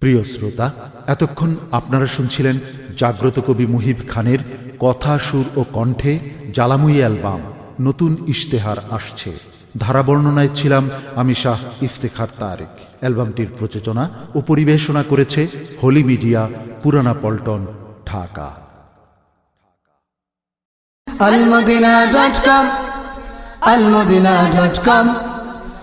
প্রিয় শ্রোতা, এতক্ষণ আপনারা শুনছিলেন জাগ্রত কবি মুহিব খানের কথা, সুর ও কণ্ঠে জ্বালাময়ী অ্যালবাম, নতুন ইশতেহার আসছে। ধারা বর্ণনায় ছিলাম আমি শাহ ইফতেখার তারেক। অ্যালবামটির প্রযোজনা ও পরিবেশনা করেছে হোলি মিডিয়া, পুরানা পল্টন, ঢাকা। المدينة دوت